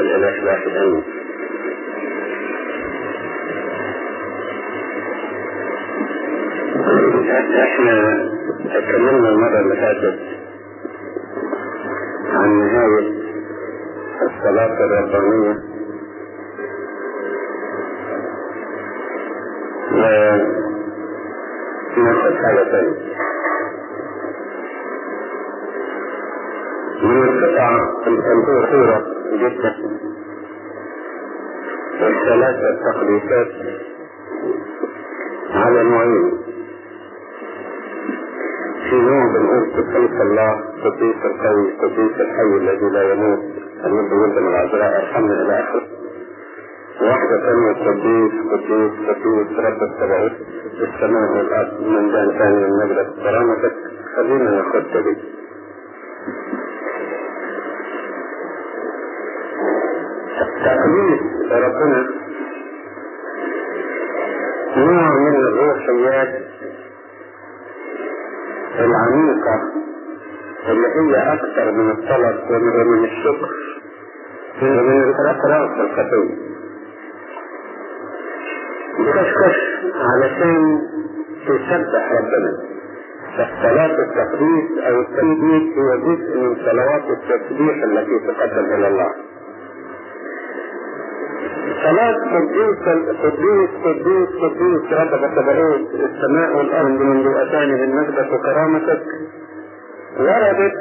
الإله واحد أمين إحنا اتكلمنا المرة اللي فاتت عن نهاية الصلاة الربانية. وناخد حاجة تانية. من القطع المشهورة جدا والثلاثة التقديسات على نوعين في نوع بنقول قديس الله قديس القوي قديس الحي الذي لا يموت المد ولد من العذراء ارحمنا إلى اخره واحدة ثانية قديس قديس قديس رب السبعوت السماء والارض من دان ثاني من مجلس كرامتك خلينا ناخد دي تقليد ربنا. نوع من الروحيات العميقة اللي هي أكثر من الطلب ومن الشكر. ومن الإقراص الخطية بتشكر علشان تسبح ربنا. فصلاة التقديس أو التنبيه هو جزء من صلوات التسبيح التي تقدم إلى الله. صلاة قدوس قدوس قدوس قدوس ربك تبعوت السماء والأرض من ذوقتان من مجدك وكرامتك وردت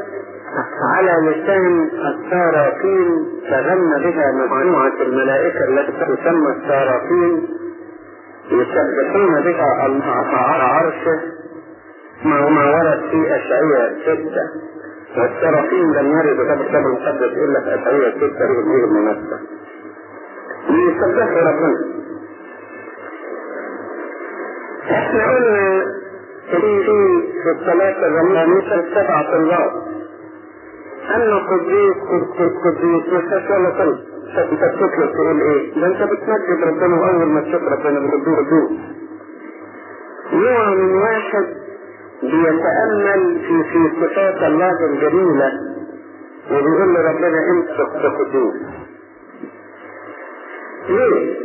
على لسان السارافين تغنى بها مجموعة الملائكة التي تسمى السارافين يسبحون بها على عرشه. ما ما ورد في أشعية ستة. والسرافين لم يردوا في الكتاب المقدس إلا في أشعية ستة. غير المناسبة ليسبحوا ربنا. إحنا قلنا في في الصلاة الرمضانية سبعة الله أما قديس قديس فيهاش ولا كلمة انت بتطلب تقول إيه؟ ده أنت بتمجد ربنا واول ما تشوف ربنا بتدور دوس نوع من واحد بيتأمل في في صفات الله الجميلة وبيقول لربنا أنت قدوس ليه؟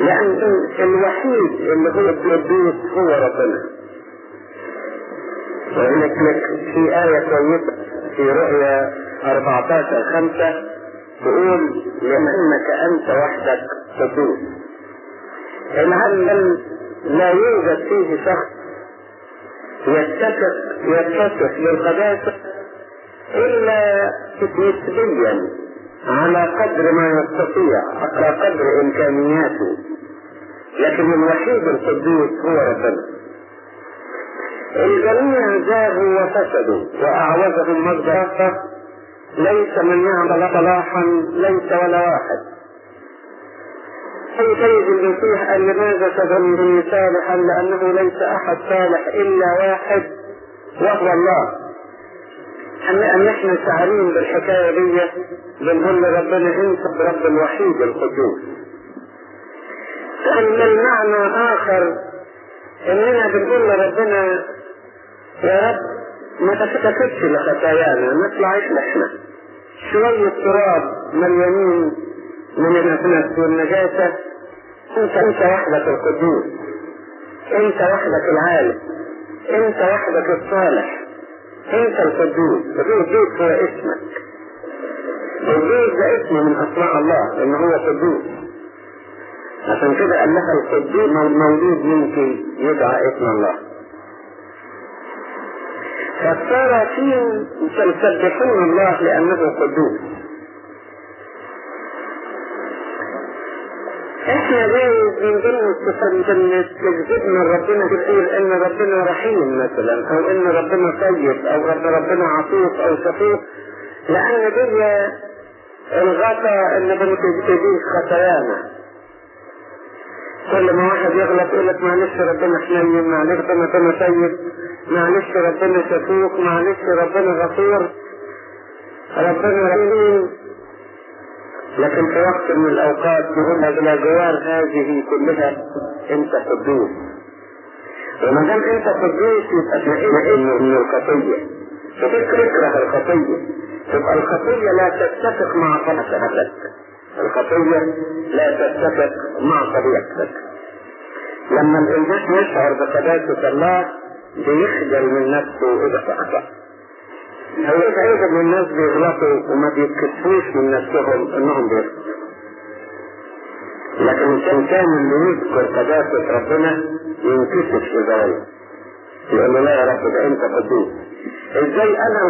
لأن الوحيد اللي هو القدوس هو ربنا. وهناك في آية كويسة في رؤيا 14 5 تقول لأنك أنت وحدك قدوس. العالم لا يوجد فيه شخص يتسق يتسق للقداسة إلا نسبيا على قدر ما يستطيع على قدر إمكانياته. لكن الوحيد القدوس هو ربنا. الجميع زاغوا وفسدوا وأعوزهم مجد ليس من يعمل صلاحا ليس ولا واحد. أي سيد المسيح قال لماذا تظنني صالحا؟ لأنه ليس أحد صالح إلا واحد وهو الله. ان إحنا شعرين بالحكاية دي؟ بنقول لربنا انت الرب الوحيد القدوس. أن المعنى آخر إننا بنقول لربنا يا رب ما تفتكرش لخطايانا نطلع إحنا شوية تراب مليانين من النفس والنجاسة. انت أنت وحدك القدوس. أنت وحدك العالم. أنت وحدك الصالح. انت القدوس القدوس هو اسمك. القدوس ده اسم من أسماء الله إن هو قدوس عشان كده قال لها القدوس مولود منك يدعى اسم الله. فالصارفين يسبحون الله لأنه قدوس إحنا جايز من ضمن الصفات اللي تجذبنا ربنا كتير إن ربنا رحيم مثلا أو إن ربنا طيب أو ان ربنا عطوف أو شفوف لأن دي الغطا اللي بنتجديه خطايانا. كل ما واحد يغلط يقول لك معلش ربنا حنين معلش ربنا طيب معلش ربنا شفوق معلش ربنا غفور. ربنا رحيم. لكن في وقت من الأوقات نقول إلى جوار هذه كلها أنت قدوس وما دام أنت قدوس يبقى تنقل من الخطية. فتكره الخطية. تبقى الخطية لا تتفق مع طبيعتك الخطية لا تتفق مع طبيعتك. لما الإنسان يشعر بقداسة الله بيخجل من نفسه إذا أخطأ هو سعيد ان الناس بيغلطوا وما بيتكسفوش من نفسهم إنهم بيغلطوا لكن الإنسان اللي يذكر قداسة ربنا ينكسف في ذلك. يقول لا يا رب ده أنت قدوس إزاي أنا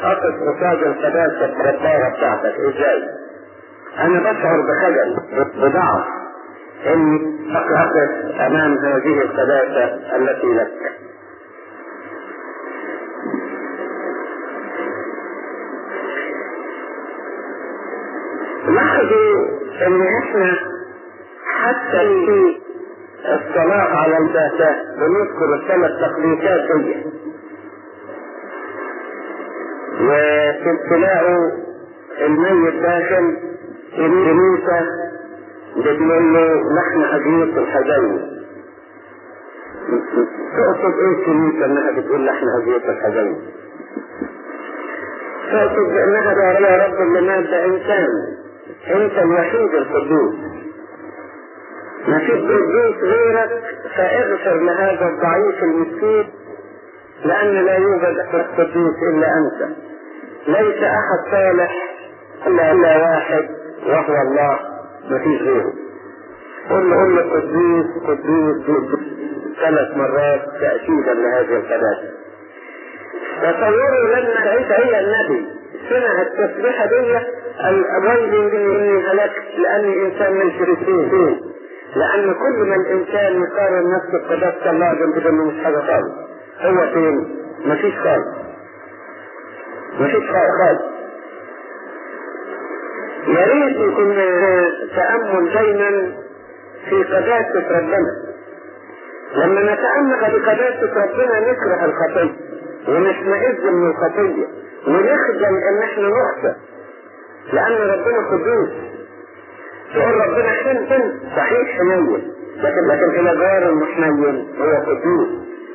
اقف قصاد القداسة الربارة بتاعتك؟ إزاي؟ أنا بشعر بخجل بضعف. إني اقف أمام هذه القداسة التي لك. لاحظوا إن إحنا حتى في الصلاة على الباسات بنذكر الثلاث تقديسات دي وتلاقوا الميت داخل الكنيسة بتقول له نحن أجنية الحزين تقصد إيه الكنيسة إنها بتقول نحن أجنية الحزين تقصد بانها يا رب اللي إنسان. أنت الوحيد القدوس ما في قدوس غيرك فاغفر لهذا الضعيف المسكين لأن لا يوجد قدوس إلا أنت. ليس أحد صالح إلا إلا واحد وهو الله ما فيش غيره. قل قل قدوس قدوس قدوس ثلاث مرات تأكيدا لهذه القداسة تصوروا لما عيسى هي النبي. سمع التسبيحة دي؟ الويل اني هلكت لاني انسان من شركين لأن كل ما الإنسان يقارن نفسه بقداسة الله جنب انه مش حاجة خالص. هو فين؟ مفيش خالص. مفيش خالص. يا ريت يكون تأمل دايما في قداسة ربنا. لما نتأمل بقداسة ربنا نكره الخطية ونشمئز من الخطية ونخجل إن إحنا نخطئ لأن ربنا قدوس. تقول ربنا حنين صحيح حنين لكن لكن إلى جار المحنين هو قدوس.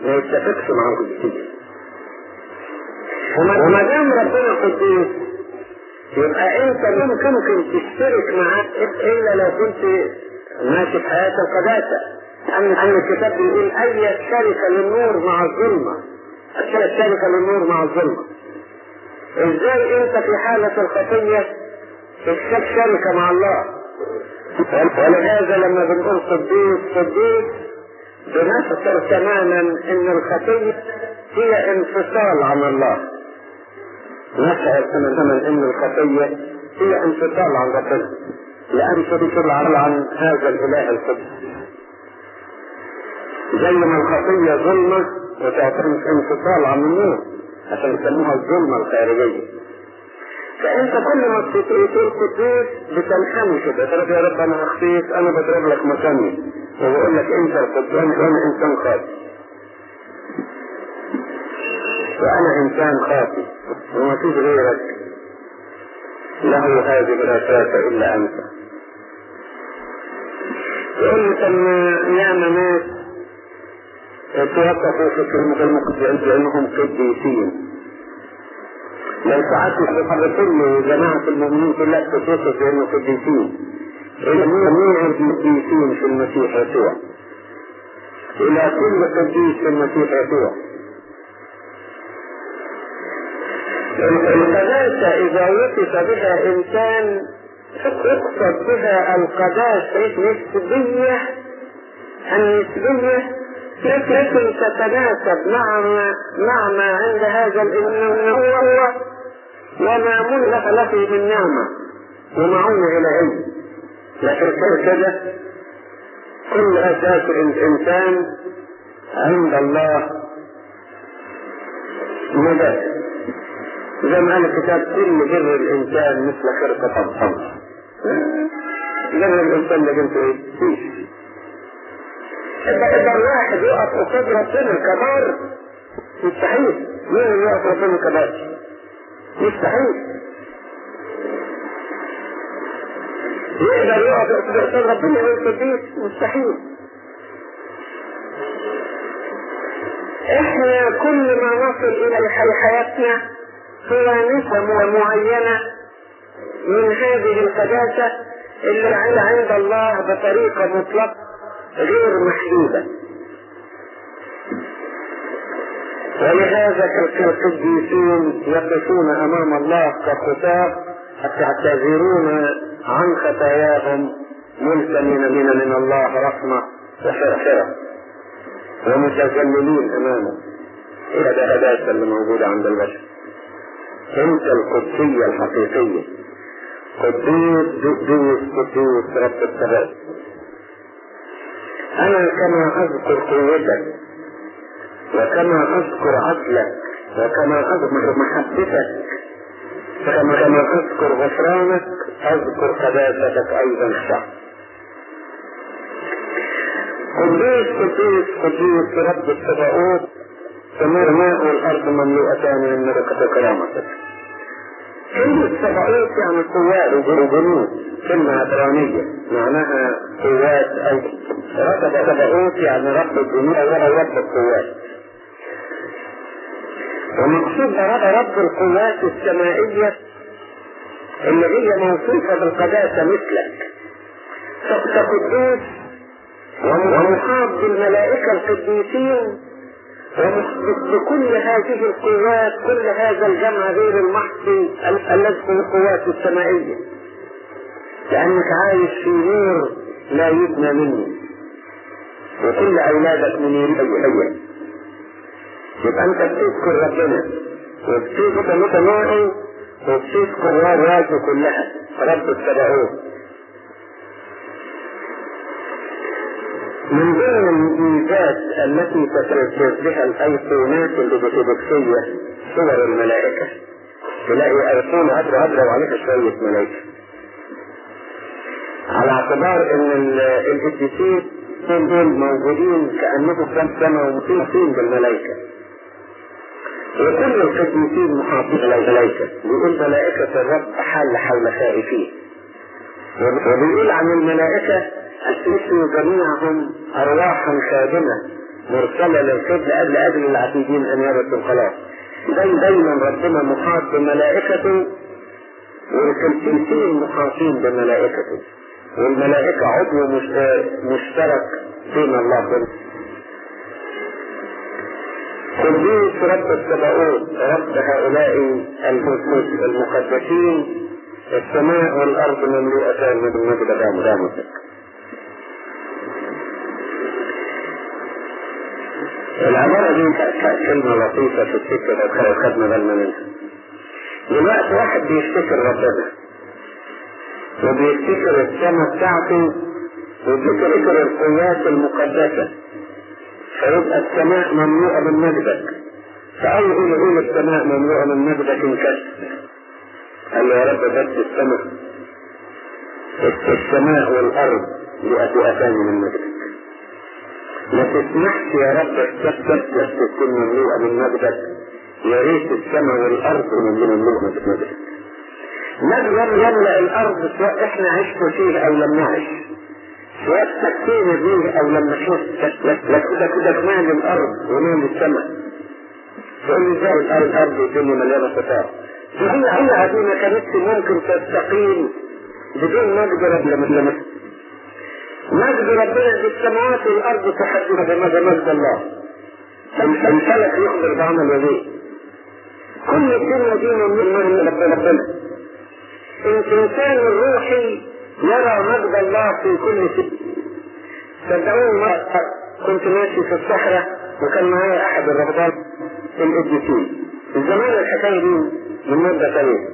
ما يتفقش مع القدسية وما دام ربنا قدوس يبقى أنت ممكن تشترك معاه إلا لو كنت ماشي في حياة القداسة. أن أن الكتاب بيقول أي شركة للنور مع الظلمة. الشركة للنور مع الظلمة. إزاي أنت في حالة الخطية تشترك شركة مع الله. ولهذا لما بنقول قديس قديس بنفسر تماما إن الخطية هي انفصال عن الله. نشعر تماما إن الخطية هي انفصال عن ربنا لأن تدخل عن هذا الإله القدس. زي ما الخطية ظلمة وتعتبر انفصال عن النور. عشان يسموها الظلمة الخارجية. فأنت كل ما قدوس بتنحني كده تقول يا رب أنا اخطيت أنا بضرب لك مكاني. وبقول لك أنت القدوس وأنا إنسان خاطئ. وأنا إنسان خاطئ. وما فيش غيرك. له هذه الاساس إلا أنت. يقول لي طب ياما ناس توقفوا في كلمة المقدس لأنهم قديسين. لو ساعات الصحابة كل جماعة المؤمنين كلها تتصف بأنه قديسين جميع القديسين في المسيح يسوع. إلى كل قديس في المسيح يسوع. القداسة إذا وصف بها إنسان يقصد بها القداسة النسبية النسبية لكن تتناسب مع ما مع ما عند هذا الإنسان هو هو وما ملك له من نعمة ومعونة إلهية لكن كده كل أساس الإنسان عند الله. مدى زي ما قال الكتاب كل بر الإنسان مثل خرقة الصمت بر الإنسان جنته إيه؟ فيش إذا الواحد يقف قصاد ربنا كبار مستحيل. مين يقف ربنا كبار؟ مستحيل. يقدر يقف قصاد ربنا قديس مستحيل. إحنا كل ما نصل إلى حياتنا هو نسبة معينة من هذه القداسة اللي عند الله بطريقة مطلقة. غير محدودة ولهذا القديسين يقفون أمام الله كخطاب يعتذرون عن خطاياهم ملتمين من من الله رحمة وحرحرة ومتذللين أمامه. إيه القداسة اللي موجودة عند البشر. أنت القدسية الحقيقية قدوس قدوس قدوس رب السبب أنا كما أذكر قوتك وكما أذكر عدلك وكما اذكر محبتك كما كما أذكر غفرانك أذكر قداستك أيضا شعب قدوس قدوس قدوس رب السبعوت تمر ماء الأرض مملوءتان من ملكة كرامتك. كلمة سبعوت يعني قوات وجنود كلمة عبرانية معناها قوات أو رتب سبعوت يعني رب الجنود أو رب القوات. ومقصود رب القوات السمائية اللي هي موصوفة بالقداسة مثلك. كقدوس ومحاط بالملائكة القديسين بكل هذه القوات كل هذا الجمع غير المحصي الذي هو القوات السمائية لأنك عايش في نور لا يبنى منه. وكل أولادك منيرين أيها يبقى أنت بتذكر ربنا وبتذكر متنوعي وبتذكر وراته كلها رب السبعون من ضمن الميزات التي تتركز بها الأيقونات الأرثوذكسية صور الملائكة. تلاقي أيقونة هدره هدره وعليها شوية ملائكة. على اعتبار إن القديسين دول موجودين كانهم في السماء ومحيطين بالملائكة وكل القديسين محاطين بالملائكه بيقول ملائكة الرب حل حول خائفين وبيقول عن الملائكة أسسوا جميعهم أرواحا خادمة مرسلة للقبل قبل أجل العتيدين أن يرثوا الخلاص. زي دايما ربنا محاط بملائكته والقديسين محاطين بملائكته. والملائكة عضو مشترك بين الله وبين قدوس رب السماوات رب هؤلاء المقدسين السماء والأرض مملوءتان من مجد دامتك العبارة دي كلمة لطيفة في السكة لو خدنا بالنا منها. دلوقتي واحد بيفتكر ربنا. وبيفتكر السماء بتاعته وبيفتكر القوات المقدسة. فيبقى السماء مملوءة من مجدك فأول يقول يقول السماء مملوءة من مجدك انكشف قال له يا رب بس السماء. السماء والأرض لأتوأتان من مجدك ما تسمحش يا رب تثبت تكون مملوءة من مجدك يا ريت السماء والأرض مملوءة من مجدك مجد يملأ الأرض سواء إحنا عشنا فيه أو لم نعش. سواء سكتنا فيه أو لم نشوف. لك كده مال الأرض ومال السماء لي إزاي الأرض الأرض مليانة صفات هي هي هذه ما كانتش ممكن تستقيم بدون مجد رب لما مجد ربنا في السماوات والأرض تحدث بمجد مجد الله. الفلك يخبر بعمل يديه كل الدنيا دي من ربنا الانسان الروحي يرى مجد الله في كل شيء. صدقوني مرة كنت ماشي في الصحراء وكان معايا أحد الرهبان القديسين زمان الحكاية دي من مدة طويله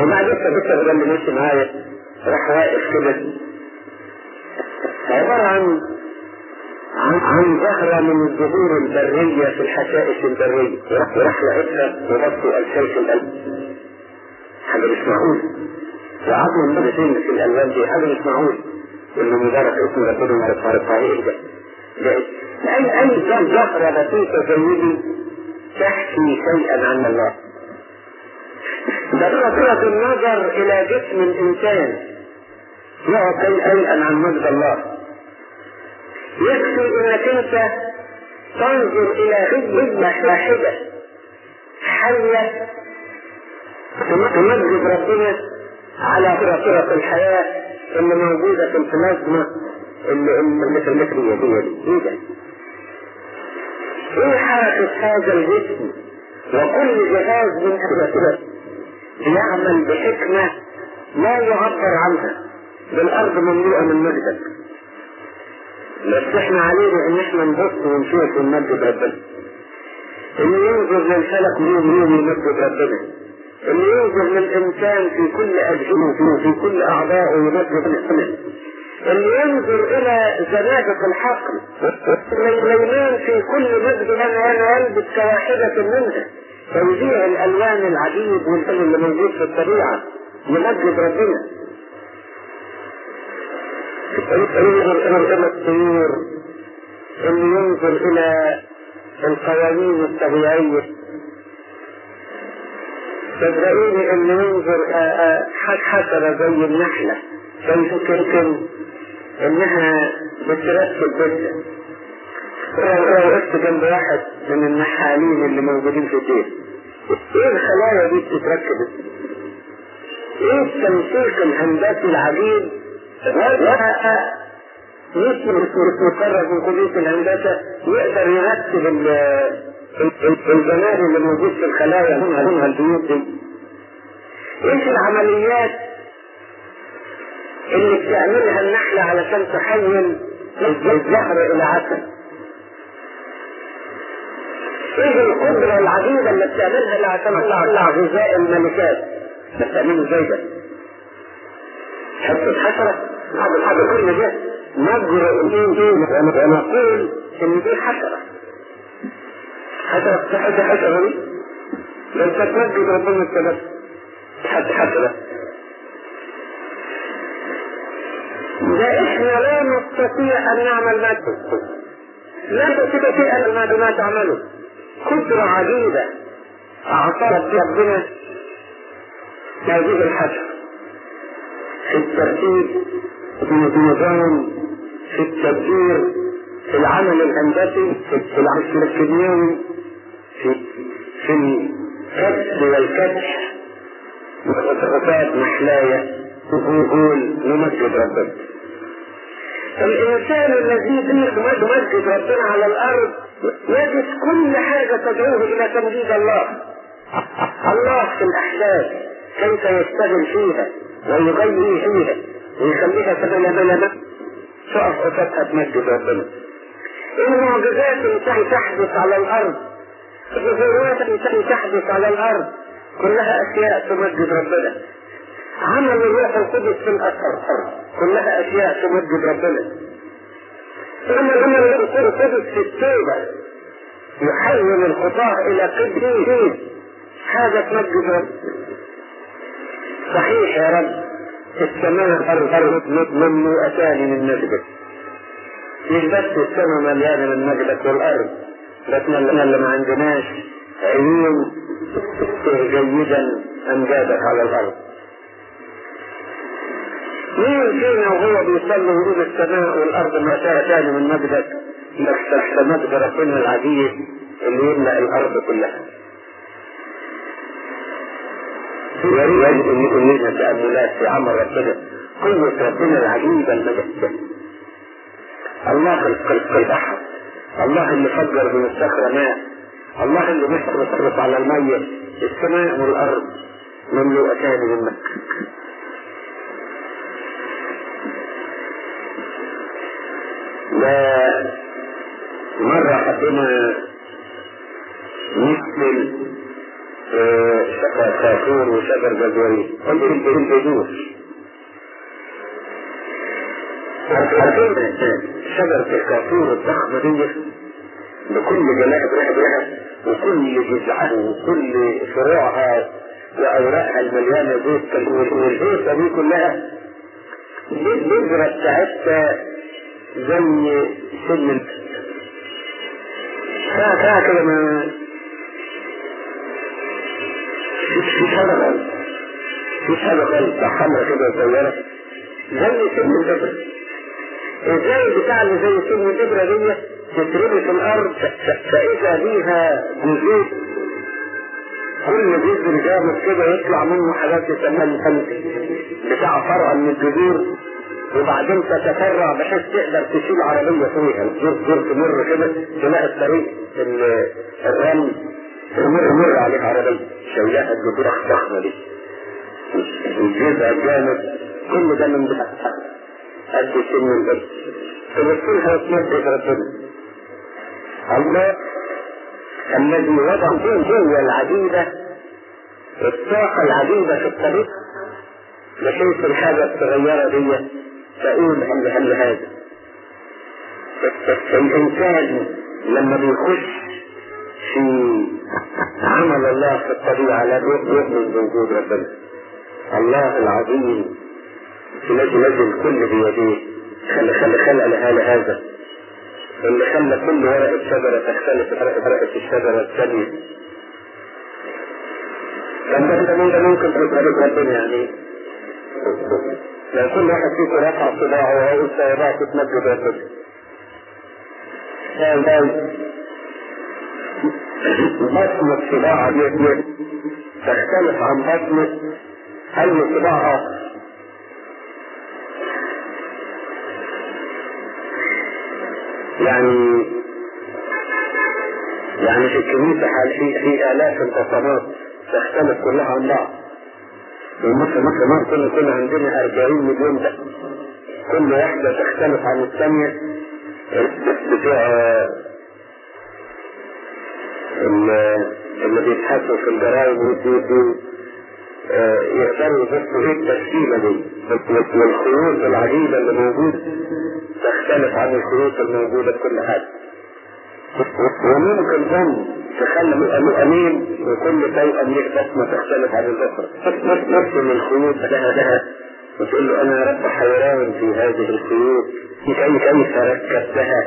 وبعدين ثبت اللي ماشي معايا راح واقف كده. عبارة عن عن زهرة من الزهور البرية في الحشائش البرية. وراح لقيتها وبصوا الشيخ القلب حاجة مش معقول وعظم مرتين في الألوان دي حاجة مش معقول إنه مجرد اسم ربنا ما يتفارق عليه ده ده أي أي زهرة بسيطة دي تحكي شيئا عن الله. صلة النظر إلى جسم الإنسان يعطي شيئا عن مجد الله. يكفي انك انت تنظر إلى خدمة واحدة حية تمجد ربنا على فرص الحياة اللي موجودة في البلازما اللي في المثلية دي ده؟ إيه حركة هذا الجسم وكل جهاز من أسرة يعمل بحكمة لا يعبر عنها. بالأرض مملوءة من مجدك. بس إحنا علينا إن إحنا نبص ونشوف ونمجد ربنا. اللي ينظر للفلك يوم يوم يمجد ربنا. اللي ينظر للانسان في كل اجهزته في كل اعضائه يمجد ربنا اللي ينظر إلى زنادق الحقل سليمان في كل مجد أنا أنا البس كواحدة منها توزيع الألوان العجيب والفن اللي موجود في الطبيعة يمجد ربنا. ينظر إلى الطيور اللي ينظر إلى القوانين الطبيعية. صدقوني اللي ينظر حشرة زي النحلة. فيفكر انها بترتب جدا. لو وقفت جنب واحد من النحالين اللي موجودين في البيت إيه الخلايا دي بتتركب؟ إيه التنسيق الهندسي العجيب؟ مثل مقرر من كلية الهندسة يقدر يرتب الجمال اللي موجود في الخلايا منها منها البيوت دي إيش العمليات اللي بتعملها النحلة علشان تحول الزهر إلى عسل؟ إيه القدرة العجيبة اللي بتعملها اللي عشان تطلع غذاء الملكات؟ بتعمله إزاي ده؟ حتة حشرة بعد الحاجة كل ده. نجر أنا أقول إن دي حشرة. حشرة حشرة حشرة دي لو تتمجد ربنا السبب حتى حشرة ده إحنا لا نستطيع أن نعمل ما لا تستطيع ما تعمله قدرة عجيبة. اعطاها ربنا هذه الحشرة في الترتيب في النظام في التدبير في العمل الهندسي في العمل الكيميائي. في في الكبس والكبح وتصرفات محلاية. وقول نمجد ربنا. الإنسان الذي يمجد ربنا على الأرض يجد كل حاجة تدعوه إلى تمجيد الله. الله في الأحداث. كيف يشتغل فيها ويغير فيها ويخليها سبيل بلد تقف قصادها تمجد ربنا. المعجزات التي تحدث على الأرض الظهورات التي تحدث على الأرض كلها أشياء تمجد ربنا. عمل الروح القدس في الأثر كلها أشياء تمجد ربنا. عمل عمل الروح القدس في التوبة يحول الخطاة إلى قديسين هذا تمجد ربنا صحيح يا رب السماء أرض مملوءتان من مجدك مش بس السماء مليانة من مجدك والأرض لكن اللي ما عندناش عيون. جيدا أمجادك على الأرض. مين فينا وهو بيصلي ويقول السماء والأرض ما تاني من مجدك؟ تحت مجد ربنا العجيب اللي يملأ الأرض كلها. يريد أن يكون لنا تاملات في عمل ربنا. قوة ربنا العجيبة المجدة. الله خلق البحر الله اللي فجر من الصخرة ماء الله اللي بيصرف على المية السماء والارض مملوءتان من مجد لا مرة حطينا مثل شجر كافور وشجر جزوري قلت البذور عارفين شجرة الكافور الضخمة دي بكل جلاء ريحها وكل جذعها وكل فروعها وأوراقها المليانة زيت والهيصة دي كلها البذرة بتاعتها زي سن ساعة ساعة كده ما في شجرة في شجرة حمرا كده صغيرة زي سن الدبرة إزاي البتاع اللي زي سن الدبرة دي تترمي في الأرض فإذا بيها جذور كل جزر جامد كده يطلع منه حاجات يسمى الفلك بتاع فرع من الجذور. وبعدين تتفرع بحيث تقدر تشيل عربية فيها. الجزر جزر تمر كده تلاقي الطريق الرمل تمر مر عليه عربية. شايلاها الجذور الضخمة دي. الجزء الجامد كل ده من بتاع قد سن البيت فبصيرها تمسك ربنا الله الذي وضع جوه العديدة الطاقة العديدة في الطريق بحيث الحاجة الصغيرة دي تقول هل هل هذا؟ الإنسان لما بيخش في عمل الله في الطبيعة لا يؤمن بوجود ربنا. الله العظيم. الذي نزل الكل بيديه خلى خلى خلق لهذا اللي خلى كل ورقة شجرة تختلف ورقة الشجرة الثانية انت ممكن تقول ربنا يعني. لو كل واحد فيكم رفع صباعه ويقول سيضاع تتمجد ربنا بطن الصباع دي تختلف عن بطن أي صباع يعني يعني في الكنيسة في في آلاف البصمات تختلف كلها عن بعض. ومثل مثل ما كنا كنا عندنا 40 مليون ده. كل واحدة تختلف عن الثانية. بتوع اللي بيبحثوا في الجرائم ويدوا يقدروا يبصوا إيه التشكيلة دي والخيوط العجيبة اللي موجودة. تختلف عن الخيوط الموجودة في كل حاجة. وممكن أم تخلي أمين وكل توأم ليه بصمة تختلف عن الأخرى. نفس من الخيوط لها لها. وتقول له أنا رب حيران في هذه الخيوط كيف كيف ركبتها؟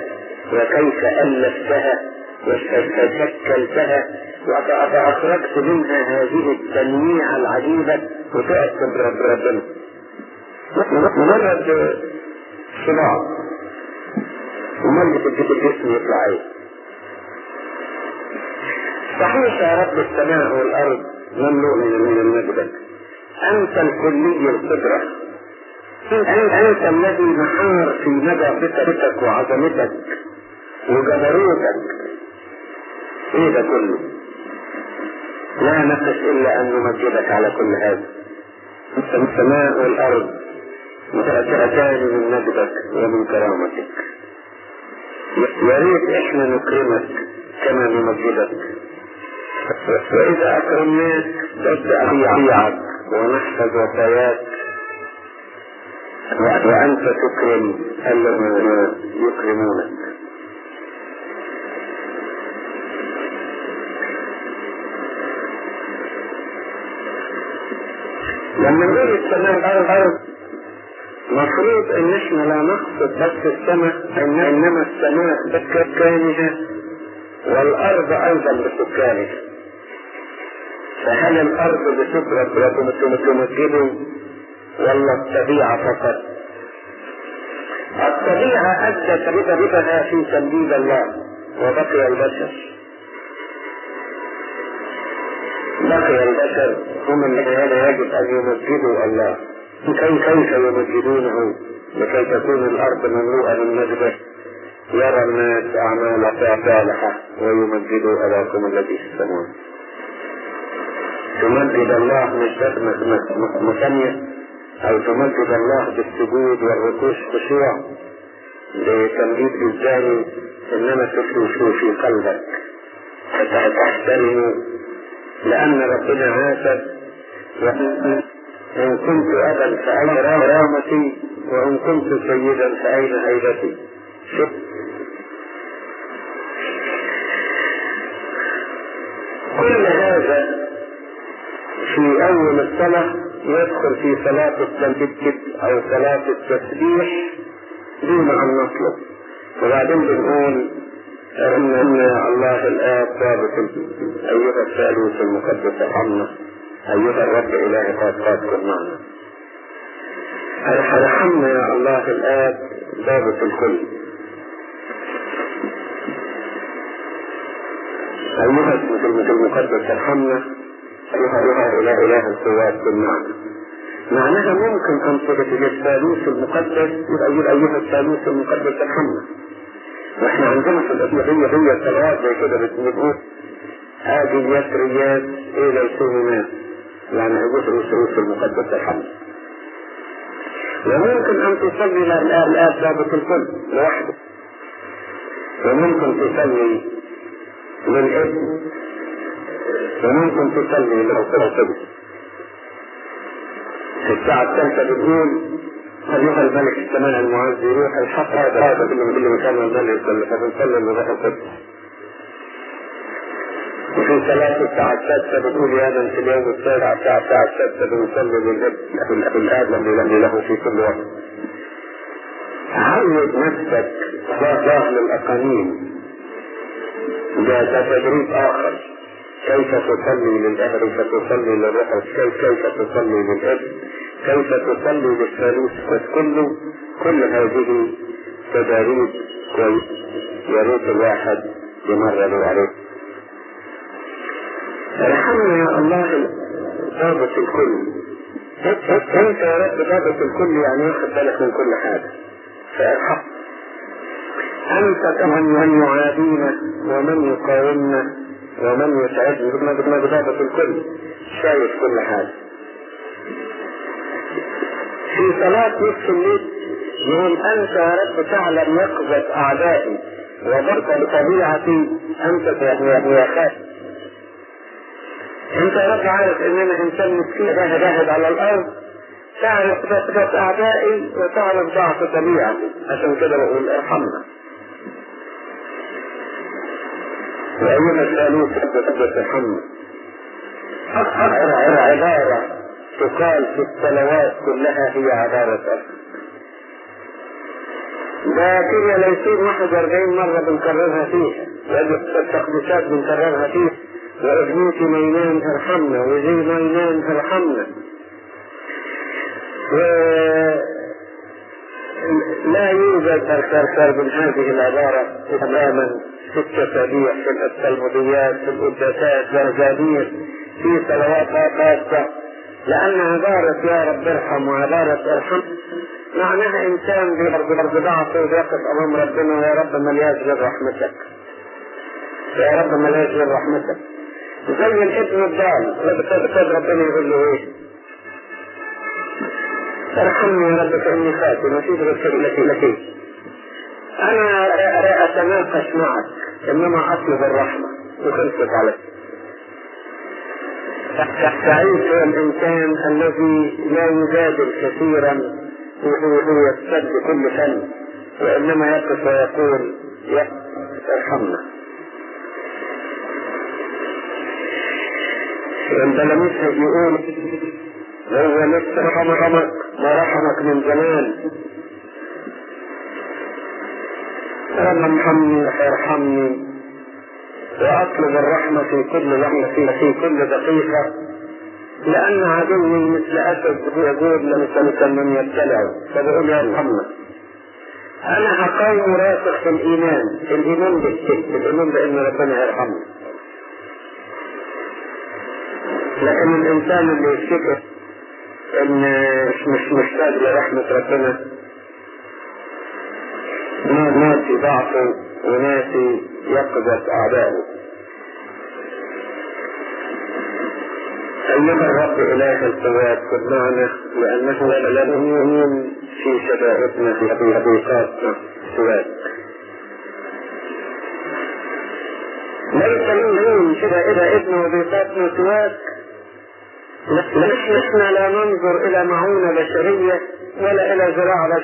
وكيف ألفتها؟ وشكلتها وأخرجت منها هذه التنويعة العجيبة وتأثر برب ربنا مجرد صباع ومجد الجسم يطلع إيه صحيح يا رب السماء والأرض مملوء من المجد أنت الكلي القدرة. انت الذي محار في مدى فكرتك وعظمتك وجبروتك. إيه ده كله؟ لا نقص إلا أن نمجدك على كل هذا. السماء والأرض متأثرتان من مجدك ومن كرامتك. يا ريت إحنا نكرمك كما نمجدك. وإذا أكرمناك نبدا بيعك ونحفظ وصاياك وأنت تكرم الذين يكرمونك. لما نقول السماء الأرض مفروض ان إحنا لا نقصد بس السماء انما السماء بسكانها والأرض أيضا بسكانها. فهل الأرض بتضرب تمجده ولا الطبيعة فقط. الطبيعة أدت بها في تمجيد الله وبقي البشر. بقي البشر. هم الذين يجب أن يمجدوا الله. كي كيف يمجدونه لكي تكون الأرض مملوءة من مجده يرى الناس أعمال صالحة ويمجدوا أباكم الذي في السماء. تمجد الله مثنية أو تمجد الله بالسجود والركوش خشوع لتمجيد الجاني إنما تفلو في قلبك فتحترم لأن ربنا عاتب إن كنت أبا فأين كرامتي وإن كنت سيدا فأين هيبتي؟ كل هذا في أول الصلاة يدخل في صلاة التمجيد أو صلاة التسبيح دون أن نطلب. وبعدين بنقول أن الله الآب ثابت أيها الثالوث المقدس ارحمنا أيها الرب إلهي قد قادكم معنا ارحمنا يا الله الآب ضابط الكل. أيها اسمك المقدس ارحمنا هؤلاء إله القوات بالمعنى. معناها ممكن أن ترد الثالوث المقدس يقول أيها الثالوث المقدس ارحمنا وإحنا عندنا في الأسلوبية هي صلوات زي كده بتقول هذه يسريات إلى الكلمات يعني أيها الثالوث المقدس ارحمنا وممكن أن تصلي للآب ضابط الكل لوحده. وممكن تصلي للابن وممكن تصلي للأسرة القدس في الساعة الثالثة بتقول أيها الملك السماء المعز روح الحق. هذا هذا كل مكان الملك فبنصلي للروح القدس وفي صلاة الساعة السادسة بتقول يا من في اليوم السابع الساعة الساعة السادسة بنصلي للابن الآدم الذي له في كل وقت. عود نفسك ظاهر للأقانيم ده تدريب آخر كيف تصلي للأهل؟ كيف تصلي للروح كيف كيف تصلي للإبن؟ كيف تصلي للثالوث؟ كله كل هذه تداريب كويس. يا ريت الواحد يمرر عليه. ارحمنا يا الله ضابط الكل. أنت يا رب ضابط الكل يعني واخد بالك من كل حاجة. فارحم أنت كمن من يعادينا ومن يقاومنا ومن يسعدنا بدنا بضابط الكل. شايف كل حاجة. في صلاة نصف الليل يقول أنت يا رب تعلم يقظة أعدائي وضرب بطبيعتي أنت يا خالق أنت رب عارف إن أنا إنسان مسكين جاهد جاهد على الأرض تعرف ضعف أعدائي وتعرف ضعف طبيعتي عشان كده بقول ارحمنا. وايها الثالوث رب ارحمنا أكثر عبارة تقال في الصلوات كلها هي عبارة أرحم ده كده ليسين 41 مرة بنكررها فيها والتقديسات بنكررها فيها. وابنوك مينان أرحمنا وزي مينان أرحمنا. لا يوجد الكركر من هذه العبارة تماما في التسابيح في التلموديات في القداسات والجابير في صلوات خاصة. لأن عبارة يا رب ارحم وعبارة ارحم معناها إنسان بيرضى ضعفه وبيقف أمام ربنا يا رب ملياش غير رحمتك يا رب ملياش غير رحمتك. زي الابن الضال كتاب ربنا يقول له إيه؟ ارحمني يا رب فاني خاتم. ما فيش غير لك لك أنا اتناقش معك. إنما أطلب الرحمة. وخلصت عليك تعيش الإنسان الذي لا يجادل كثيرا ويستد كل فن وإنما يقف ويقول يا ارحمنا. انت لم يسهد يقول هو لسه رحمك ما رحمك من زمان رب ارحمني ارحمني وأطلب الرحمة في كل لحظة في كل دقيقة لأن عدوي مثل أسد يقول لم من يبتلع. فبقول يا ارحمنا أنا هقاوم راسخ في الإيمان الإيمان بالسك الإيمان بأن ربنا يرحمنا لكن الإنسان اللي يفتكر إن مش محتاج لرحمة ربنا ناسي ضعفه وناسي يقظة أعدائه. أيها الرب إله القوات سمعنا لأنه لم يؤمن في شدائدنا في حقيقاتنا سواك. ليس من شدائد وضيقاتنا سواك. نحن لا ننظر إلى معونة بشرية ولا إلى زراعة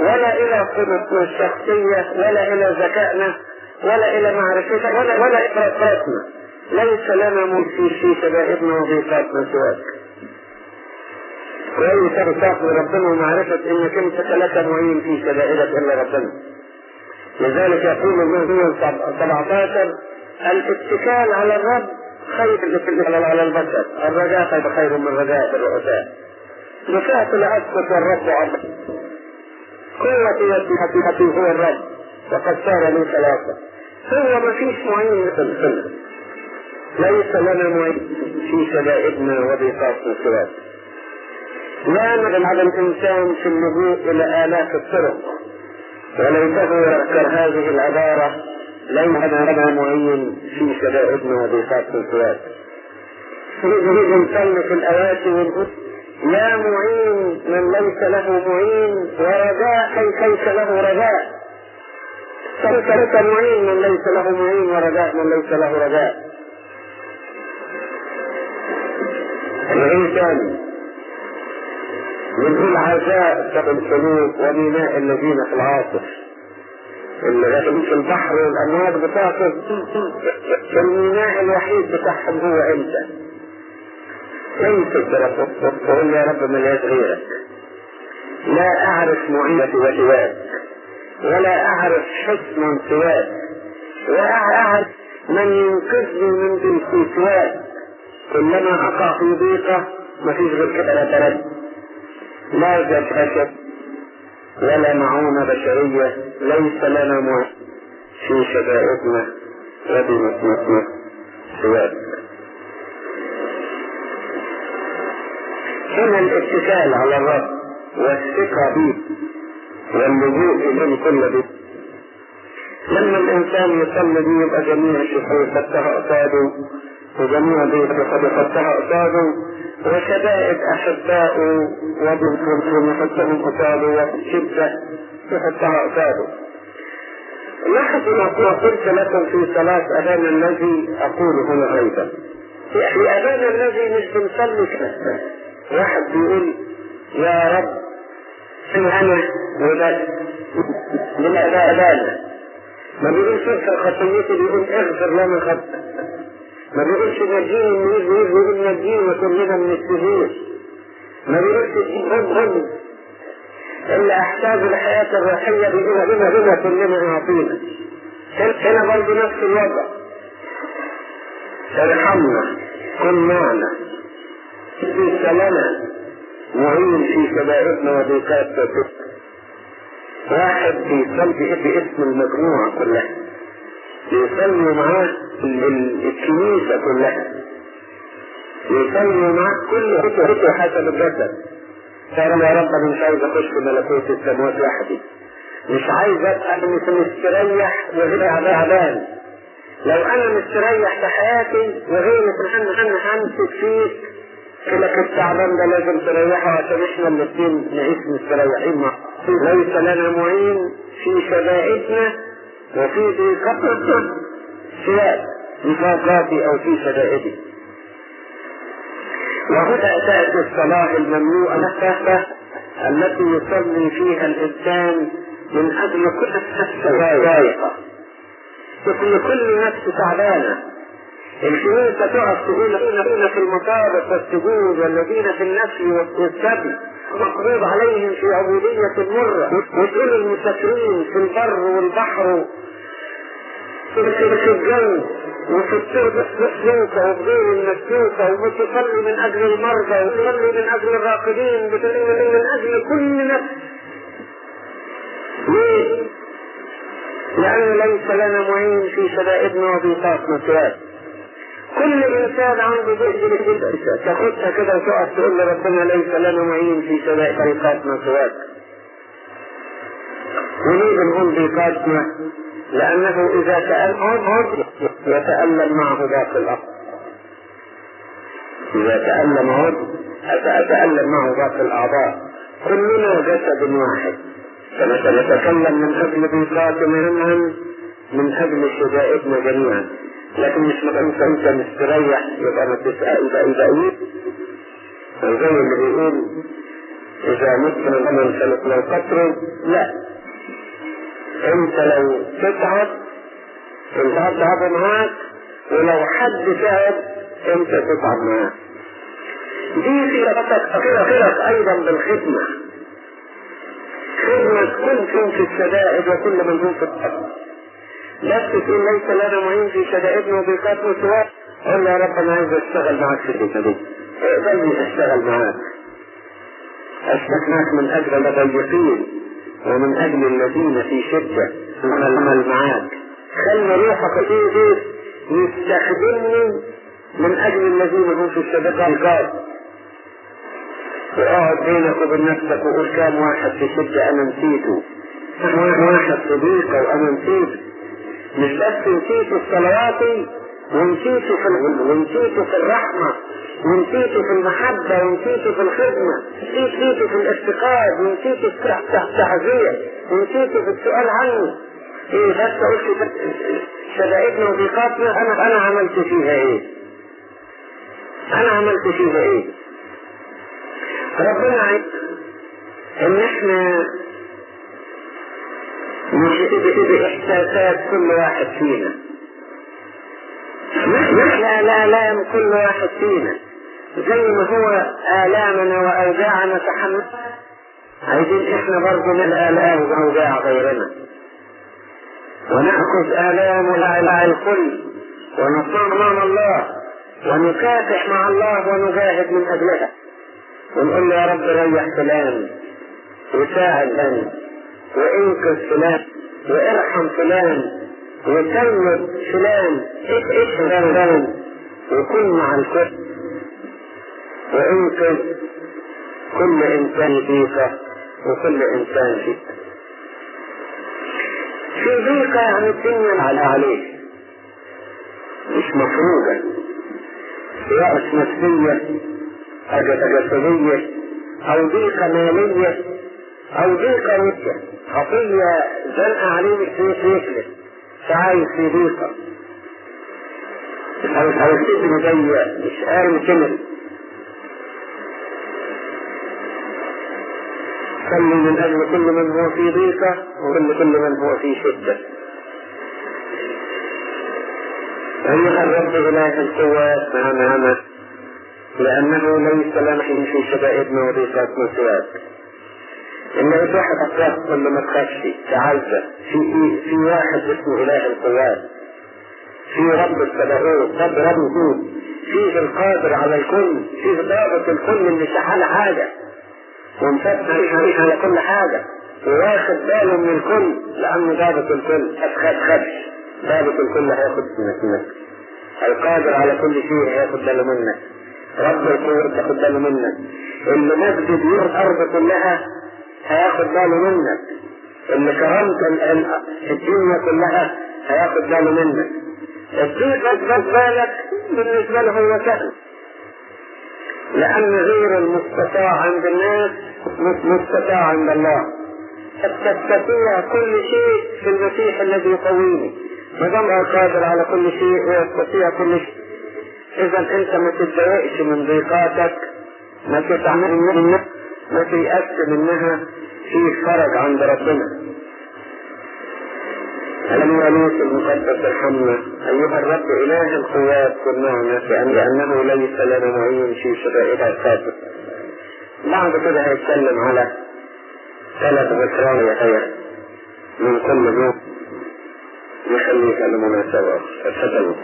ولا إلى قدرتنا الشخصية ولا إلى ذكائنا ولا إلى معرفتنا ولا ولا ادراكاتنا ليس لنا ملك في شدائدنا وضيقاتنا سواك. كويس ارتاح لربنا ومعرفة انك انت لك معين في شدائدك إلا ربنا. لذلك يقول المهدي 17 الاتكال على الرب خير على البشر. الرجاء خير من رجاء الرؤساء رفعت لأسكت والرب عبد قوتي وسيحتي هو الرب. وقد صار لي ثلاثة. هو ما فيش معين في السنة ليس لنا معين في شدائدنا وضيقاتنا سواك لا نغل على الإنسان في اللجوء إلى آلاف الطرق. وليته يذكر هذه العبارة ليس لنا معين في شدائدنا وضيقاتنا سواك نريد نصنف الآيات ونقول يا معين من ليس له معين ورجاء كيف له رجاء فليس معين من ليس له معين ورجاء من ليس له رجاء الإنسان من عزاء سبب السلوك وميناء الذين في العاصف. غادرين في البحر والأمواج بتاعته الميناء الوحيد بتاعهم هو أنت انت تقول يا رب ملياش غيرك لا أعرف معينة وسواك ولا أعرف حكما سواك. ولا أعرف من ينقذني من ضيق سواك كلما أقع في ضيقة ما فيش غير كده لا ترد. لا جد ولا معونة بشرية ليس لنا معين في شدائدنا وبمسمتنا سواك هنا الاتكال على الرب والثقة به واللجوء إليه كل به. لما الإنسان يصلي به يبقى جميع الشحوط فتها قصاده وجميع بيته قد فتها قصاده وشدائد أحبائه وبنتهم يحطهم قصاده وشدة يحطها قصاده لاحظوا ما قلت لكم في صلاة أبانا الذي أقول هنا أيضا في أبانا الذي مش بنصلي كده واحد بيقول يا رب أنا وبس من ابانا ما بيقولش اغفر خطيتي بيقول اغفر لنا خطأ ما بيقولش نجيني من يجي بيقول نجيني وكلنا من السجود ما بيقولش غم غم اللي احتاج الحياة الروحية بيقولها بنا بنا كلنا اعطينا هنا برضه نفس الوضع. ارحمنا كن معنا ليس لنا معين في شدائدنا وضيقات واحد بيصلي باسم المجموعة كلها. بيصلوا معاه الكنيسة كلها. بيصلوا معاه كل خطوة حسب الجسد قال يا رب أنا مش عايز أخش في ملكوت السماوات وحدي مش عايز أبقى مش مستريح وغير تعبان لو أنا مستريح في حياتي وغيري في أنا همسك فيك. لك التعبان ده لازم تريحه عشان إحنا الاثنين نعيش مستريحين مع ليس لنا معين في شدائدنا وفي ضيقتنا سواء نفاقاتي أو في شدائدي وهنا تأتي الصلاة الممنوعة نفسها التي يصلي فيها الإنسان من أجل كل نفس ضايقة مثل كل نفس تعبانة. الكنيسة تقف الذين في المطابق والسجود والذين في النفي والسبي مقبوض عليهم في عبودية مرة وتقول المسافرين في البر والبحر في الجو وفي التربة المسلوكة وفي غير المسلوكة وبتصلي من أجل المرضى وتصلي من أجل الراقدين بتصلي من أجل كل نفس. ليه؟ لأن ليس لنا معين في شدائدنا وضيقاتنا سواك كل إنسان عنده جهد تاخدها كده وتقف تقول لربنا ليس لنا معين في سماء طريقاتنا سواك. وليه بنقول ضيقاتنا؟ لأنه إذا تألم يتألم معه باقي الأرض. إذا تألم عضو أتألم معه باقي الأعضاء. كلنا جسد واحد. فنتكلم من أجل ضيقاتنا منهم من أجل شدائدنا جميعا. لكن مش انت انت مستريح يبقى ما تسأل يبقى يبقى إيه؟ زي اللي بيقول إذا مت من الامل كانت لو قطر لا. أنت لو تتعب انت هتتعب معاك ولو حد تعب أنت تتعب معاك دي في خيرك أيضا بالخدمة. خدمة كل في الشدائد وكل من في الطبع بس تقول ليس لنا معين في شدائدنا وضيقاتنا سواء قول يا رب أنا عايز أشتغل معاك في الحتة دي. اقبلني أشتغل معاك اشتكناك من أجل المضيقين ومن أجل الذين في شدة العمل معاك. خلي روحك تيجي يستخدمني من أجل الذين هم في الشبكات واقعد بينك وبين نفسك وقول كام واحد في شدة أنا نسيته. كم واحد ضيقة وأنا نسيته. مش بس نسيته في صلواتي ونسيته في ونسيته في الرحمة ونسيته في المحبة ونسيته في الخدمة ونسيته في الافتقاد ونسيته في التعزية ونسيته في السؤال عنه. إيه بس قلت شدائدنا وضيقاتنا أنا أنا عملت فيها إيه؟ أنا عملت فيها إيه؟ ربنا عايز إن إحنا نحسب باحساسات كل واحد فينا. لا لا كل واحد فينا. زي ما هو آلامنا وأوجاعنا تحمل. عايزين إحنا برضه من الآلام وأوجاع غيرنا. ونأخذ آلام الكل. ونصوم أمام الله. ونكافح مع الله ونجاهد من أجلها. ونقول له يا رب ريح فلان وساعد فلان وانقذ فلان وإرحم فلان وكلم فلان إيش فلان وكن مع الكل. وانقذ كل إنسان فيك وكل إنسان فيك. في ضيقة يعني الدنيا على عليك مش مفروضة. سواء نفسية أو جسدية أو ضيقة مالية أو ضيقة نفسية خطية زنقة عليك في يفلت فعايز سجن ضيق مش قارن كمل صلي من أجل كل من هو في ضيقة وكل كل من هو في شدة. أيها الرب إله القوات؟ مع نعمة لأنه ليس لنا في شدائدنا وضيقاتنا سواك إن واحد أطراف كل ما تخافش تعزى في في واحد اسمه إله القوات في رب السبعون رب رب الوجود فيه القادر على الكل. فيه ضابط الكل اللي شحال حاجة. ومفتح على كل حاجة. وواخد باله من الكل. لأنه ضابط الكل. أتخاف خدش. ضابط الكل هياخد منك. منك القادر على كل شيء هياخد باله منك. رب القوة تاخد باله منك. اللي مجد الأرض كلها هياخد باله منك. اللي كرمت الدنيا كلها هياخد باله منك. الضيق أكبر بالك بالنسبة له هو سهل لأن غير المستطاع عند الناس مستطاع عند الله. تستطيع كل شيء في المسيح الذي يقويني. ما دام قادر على كل شيء ويستطيع كل شيء. إذا أنت ما تتضايقش من ضيقاتك ما تتعمل منها ما تيأس منها. في فرج عند ربنا. الوليس المقدس ارحمنا أيها الرب إله القوات والنعمة لأنه ليس لنا معين في شدائد الخاطر بعد كده هيتكلم على ثلاث ذكريات من كل يوم. نخليها لمناسبة. اتفضلوا